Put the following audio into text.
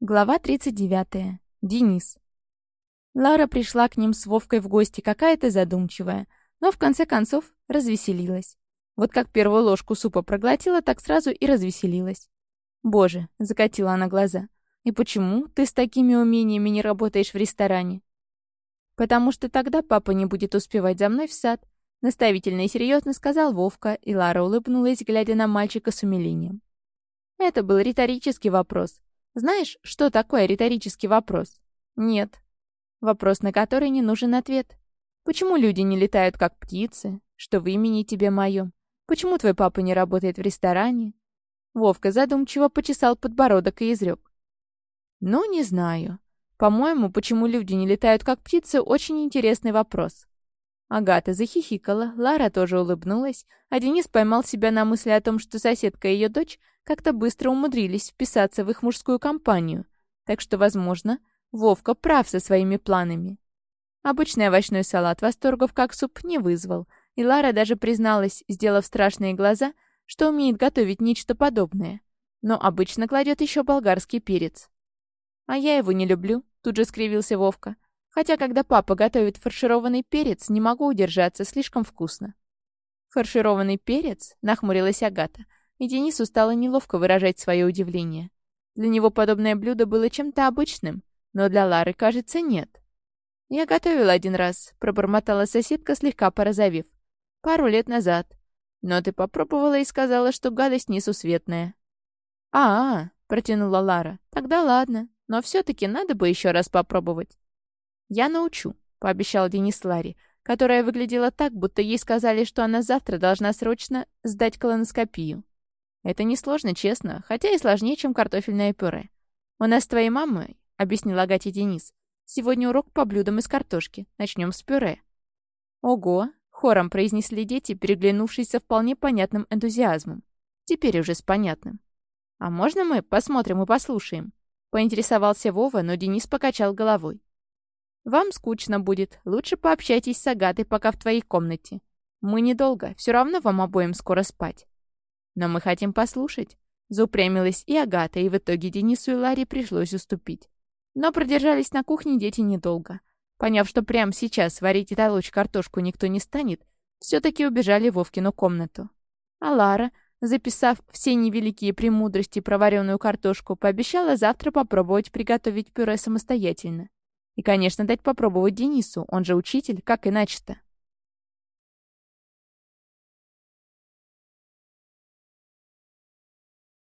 Глава 39. Денис. Лара пришла к ним с Вовкой в гости, какая-то задумчивая, но в конце концов развеселилась. Вот как первую ложку супа проглотила, так сразу и развеселилась. «Боже!» — закатила она глаза. «И почему ты с такими умениями не работаешь в ресторане?» «Потому что тогда папа не будет успевать за мной в сад», — наставительно и серьезно сказал Вовка, и Лара улыбнулась, глядя на мальчика с умилением. Это был риторический вопрос, знаешь, что такое риторический вопрос? Нет. Вопрос, на который не нужен ответ. Почему люди не летают как птицы? Что в имени тебе моем? Почему твой папа не работает в ресторане? Вовка задумчиво почесал подбородок и изрек. Ну, не знаю. По-моему, почему люди не летают как птицы, очень интересный вопрос. Агата захихикала, Лара тоже улыбнулась, а Денис поймал себя на мысли о том, что соседка и ее дочь как-то быстро умудрились вписаться в их мужскую компанию, так что, возможно, Вовка прав со своими планами. Обычный овощной салат восторгов как суп не вызвал, и Лара даже призналась, сделав страшные глаза, что умеет готовить нечто подобное, но обычно кладет еще болгарский перец. «А я его не люблю», — тут же скривился Вовка. «Хотя, когда папа готовит фаршированный перец, не могу удержаться, слишком вкусно». «Фаршированный перец?» — нахмурилась Агата и Денису стало неловко выражать свое удивление. Для него подобное блюдо было чем-то обычным, но для Лары, кажется, нет. «Я готовила один раз», — пробормотала соседка, слегка порозовев. «Пару лет назад. Но ты попробовала и сказала, что гадость несусветная». «А-а», — протянула Лара, — «тогда ладно, но все-таки надо бы еще раз попробовать». «Я научу», — пообещал Денис Ларе, которая выглядела так, будто ей сказали, что она завтра должна срочно сдать колоноскопию. Это несложно, честно, хотя и сложнее, чем картофельное пюре. У нас с твоей мамой, — объяснил Агате Денис, — сегодня урок по блюдам из картошки. Начнем с пюре. Ого! Хором произнесли дети, переглянувшись со вполне понятным энтузиазмом. Теперь уже с понятным. «А можно мы посмотрим и послушаем?» Поинтересовался Вова, но Денис покачал головой. «Вам скучно будет. Лучше пообщайтесь с Агатой пока в твоей комнате. Мы недолго, все равно вам обоим скоро спать». «Но мы хотим послушать». Заупрямилась и Агата, и в итоге Денису и Ларе пришлось уступить. Но продержались на кухне дети недолго. Поняв, что прямо сейчас варить и толочь картошку никто не станет, все-таки убежали в Вовкину комнату. А Лара, записав все невеликие премудрости про вареную картошку, пообещала завтра попробовать приготовить пюре самостоятельно. И, конечно, дать попробовать Денису, он же учитель, как иначе-то.